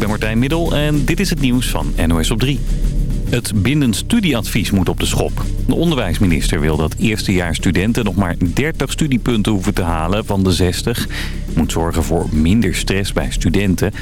ben Martijn Middel en dit is het nieuws van NOS op 3. Het bindend studieadvies moet op de schop. De onderwijsminister wil dat eerstejaarsstudenten nog maar 30 studiepunten hoeven te halen van de 60. Moet zorgen voor minder stress bij studenten.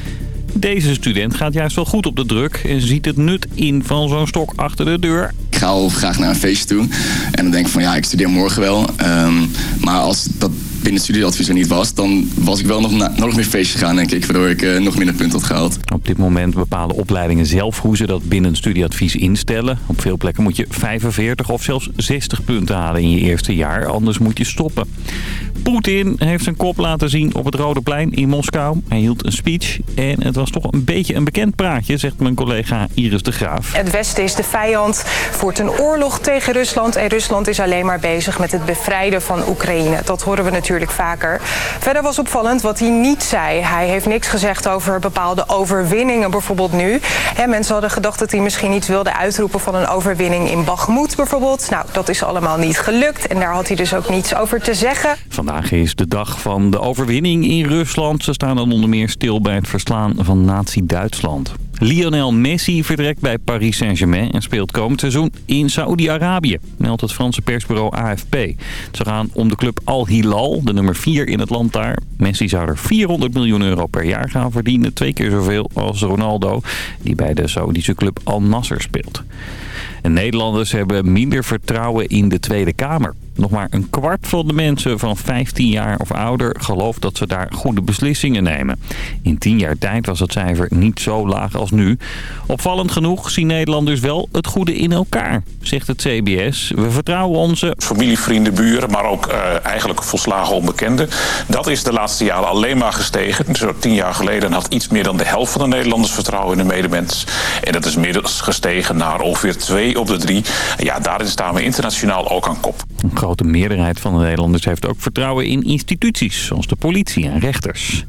Deze student gaat juist wel goed op de druk en ziet het nut in van zo'n stok achter de deur. Ik ga al graag naar een feestje toe en dan denk ik van ja, ik studeer morgen wel. Ehm, maar als dat binnen studieadvies er niet was, dan was ik wel nog, nog meer feestjes gaan, denk ik. Waardoor ik uh, nog minder punten had gehaald. Op dit moment bepalen opleidingen zelf hoe ze dat binnen studieadvies instellen. Op veel plekken moet je 45 of zelfs 60 punten halen in je eerste jaar, anders moet je stoppen. Poetin heeft zijn kop laten zien op het Rode Plein in Moskou. Hij hield een speech en het was toch een beetje een bekend praatje, zegt mijn collega Iris de Graaf. Het Westen is de vijand, voert een oorlog tegen Rusland... en Rusland is alleen maar bezig met het bevrijden van Oekraïne. Dat horen we natuurlijk vaker. Verder was opvallend wat hij niet zei. Hij heeft niks gezegd over bepaalde overwinningen, bijvoorbeeld nu. mensen hadden gedacht dat hij misschien iets wilde uitroepen... van een overwinning in Bakhmut bijvoorbeeld. Nou, dat is allemaal niet gelukt en daar had hij dus ook niets over te zeggen. Vandaag is de dag van de overwinning in Rusland. Ze staan dan onder meer stil bij het verslaan van nazi-Duitsland. Lionel Messi vertrekt bij Paris Saint-Germain en speelt komend seizoen in Saoedi-Arabië, meldt het Franse persbureau AFP. Ze gaan om de club Al Hilal, de nummer 4 in het land daar. Messi zou er 400 miljoen euro per jaar gaan verdienen, twee keer zoveel als Ronaldo, die bij de Saoedische club Al Nasser speelt. En Nederlanders hebben minder vertrouwen in de Tweede Kamer. Nog maar een kwart van de mensen van 15 jaar of ouder gelooft dat ze daar goede beslissingen nemen. In 10 jaar tijd was het cijfer niet zo laag als nu. Opvallend genoeg zien Nederlanders wel het goede in elkaar, zegt het CBS. We vertrouwen onze... Familie, vrienden, buren, maar ook uh, eigenlijk volslagen onbekenden. Dat is de laatste jaren alleen maar gestegen. Zo tien jaar geleden had iets meer dan de helft van de Nederlanders vertrouwen in de medemens. En dat is inmiddels gestegen naar ongeveer twee op de drie. Ja, daarin staan we internationaal ook aan kop grote meerderheid van de Nederlanders heeft ook vertrouwen in instituties, zoals de politie en rechters.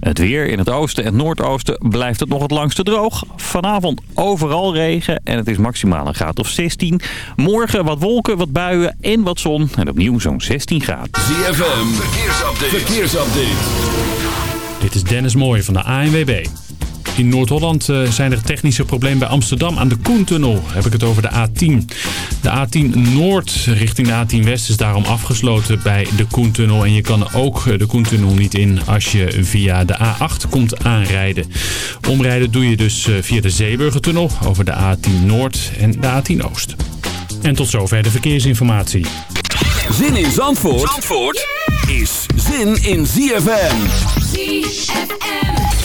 Het weer in het oosten en noordoosten blijft het nog het langste droog. Vanavond overal regen en het is maximaal een graad of 16. Morgen wat wolken, wat buien en wat zon. En opnieuw zo'n 16 graden. ZFM, verkeersupdate. verkeersupdate. Dit is Dennis Mooij van de ANWB. In Noord-Holland eh, zijn er technische problemen bij Amsterdam aan de Koentunnel. Heb ik het over de A10. De A10 Noord richting de A10 West is daarom afgesloten bij de Koentunnel. En je kan ook de Koentunnel niet in als je via de A8 komt aanrijden. Omrijden doe je dus eh, via de Zeeburgertunnel over de A10 Noord en de A10 Oost. En tot zover de verkeersinformatie. Zin in Zandvoort, Zandvoort is zin in ZFM. ZFM.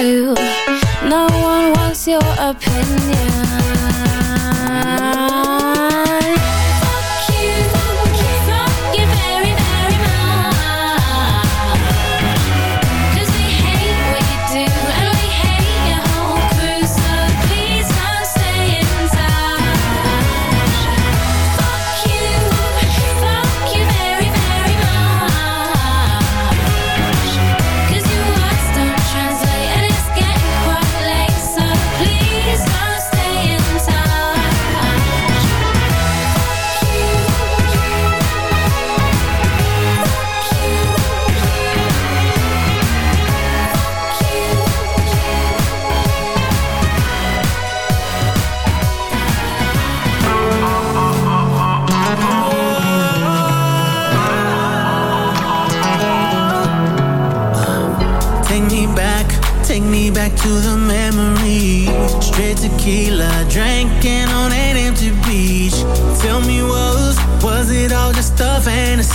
slew. No one wants your opinion.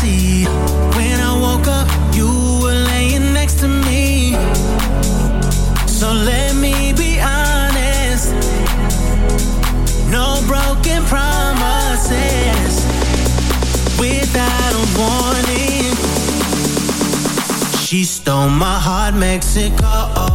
When I woke up, you were laying next to me. So let me be honest. No broken promises. Without a warning, she stole my heart, Mexico.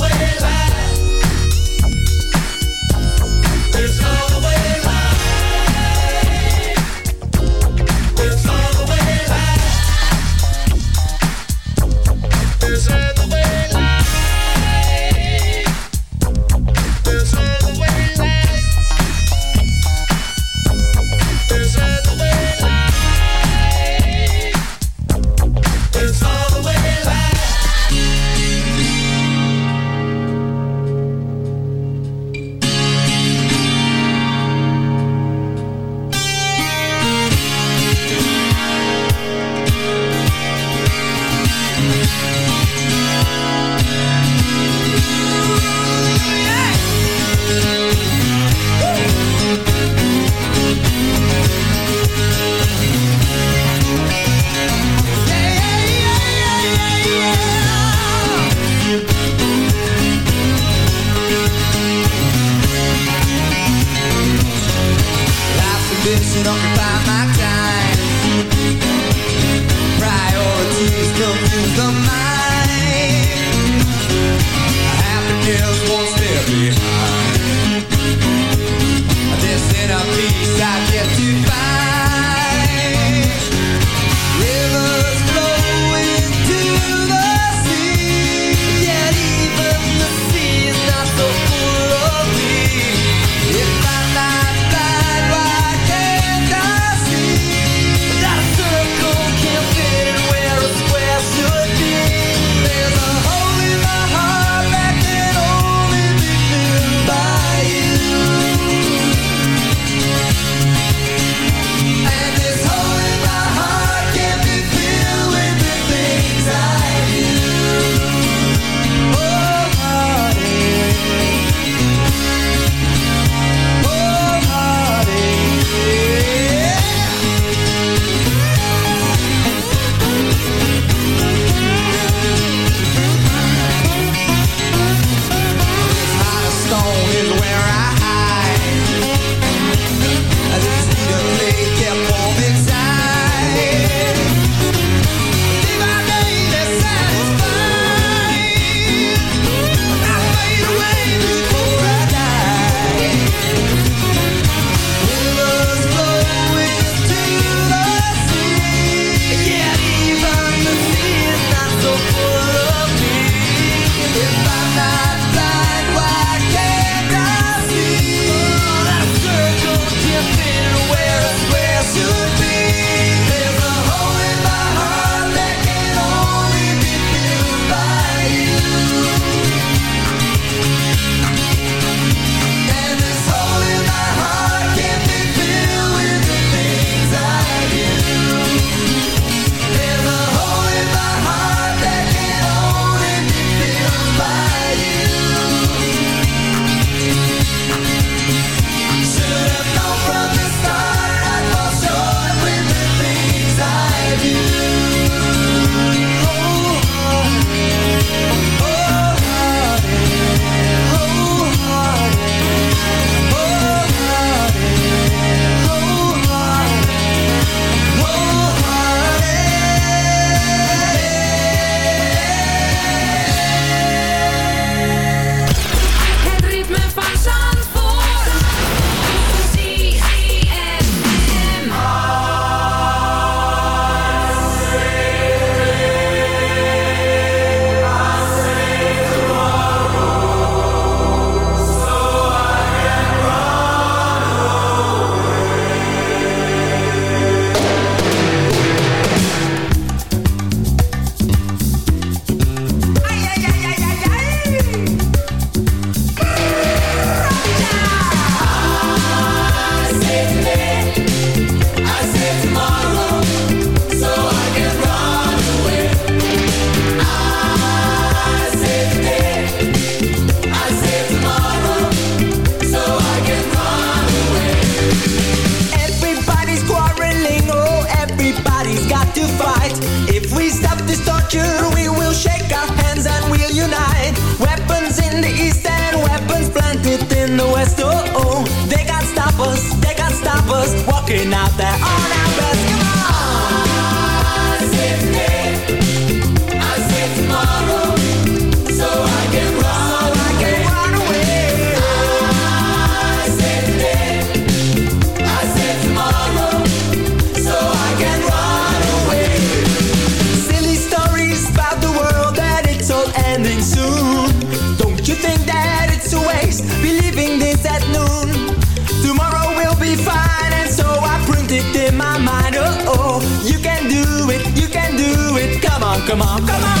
come on, come on.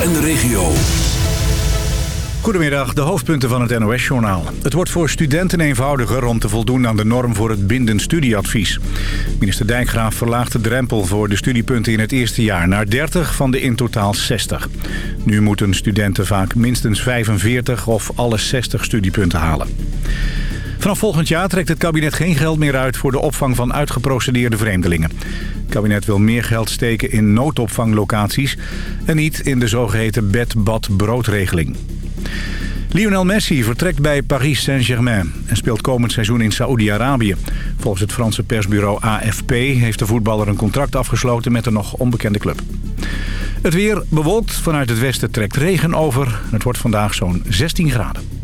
En de regio. Goedemiddag, de hoofdpunten van het NOS-journaal. Het wordt voor studenten eenvoudiger om te voldoen aan de norm voor het bindend studieadvies. Minister Dijkgraaf verlaagt de drempel voor de studiepunten in het eerste jaar naar 30 van de in totaal 60. Nu moeten studenten vaak minstens 45 of alle 60 studiepunten halen. Vanaf volgend jaar trekt het kabinet geen geld meer uit voor de opvang van uitgeprocedeerde vreemdelingen. Het kabinet wil meer geld steken in noodopvanglocaties en niet in de zogeheten bed-bad-broodregeling. Lionel Messi vertrekt bij Paris Saint-Germain en speelt komend seizoen in Saoedi-Arabië. Volgens het Franse persbureau AFP heeft de voetballer een contract afgesloten met een nog onbekende club. Het weer bewolkt, vanuit het westen trekt regen over. Het wordt vandaag zo'n 16 graden.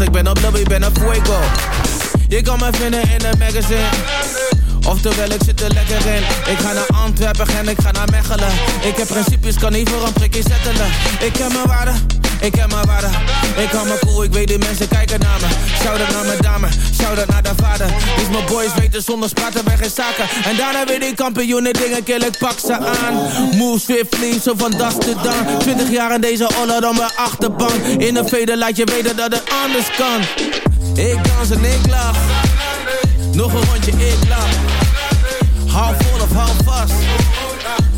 Ik ben op licht, ik ben op fuego. Je kan me vinden in een magazine. Oftewel, ik zit er lekker in. Ik ga naar Antwerpen en ik ga naar Mechelen. Ik heb principes, kan niet voor een prikje zettelen. Ik heb mijn waarde, ik heb mijn waarde. Ik hou me cool, ik weet die mensen kijken naar me. Shout-out naar mijn dame, shout-out naar de vader. Dus mijn boys weten zonder spraten bij geen zaken. En daarna weer die kampioenen dingen kill, ik pak ze aan. Move swiftly, zo van das to dan. 20 jaar in deze honor dan mijn achterbank. In een veder laat je weten dat het anders kan. Ik dans en ik lach. Nog een rondje, ik lach. Hou vol of hou vast.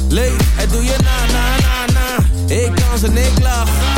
Leef, het doe je na, na, na, na. Ik dans en ik lach.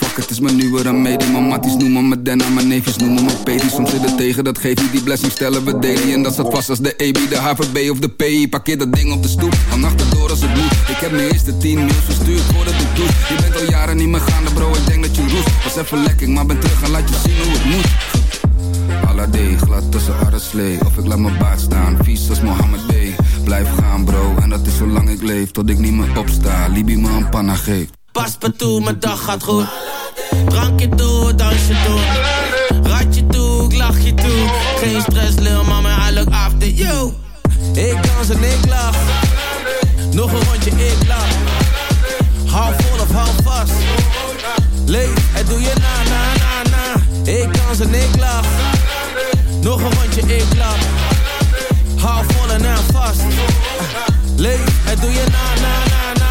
Het is mijn nieuwe remedie. Mijn matties noemen me Denna, mijn neefjes noemen me Pedi. Soms zit het tegen, dat geeft niet die blessing stellen we daily. En dat staat vast als de EB, de HVB of de PI. Parkeer dat ding op de stoep, van achterdoor als het moet. Ik heb mijn eerste 10 mails verstuurd voordat ik doe. Je bent al jaren niet meer gaande bro, ik denk dat je roest. Was even lekker, maar ben terug en laat je zien hoe het moet. Alade, glad tussen arreslee Of ik laat mijn baard staan, vies als Mohammed B Blijf gaan bro, en dat is zolang ik leef Tot ik niet meer opsta, Libi me een panna geeft Pas me toe, mijn dag gaat goed. Drankje toe, dansje toe. Ratje toe, ik lach je toe. Geen stress, lil mama, I look after you. Ik dans en ik lach. Nog een rondje, ik lach. Hou vol of hou vast. Leef, het doe je na, na, na, na. Ik dans en ik lach. Nog een rondje, ik lach. Hou vol en aan vast. Leef, het doe je na, na, na, na.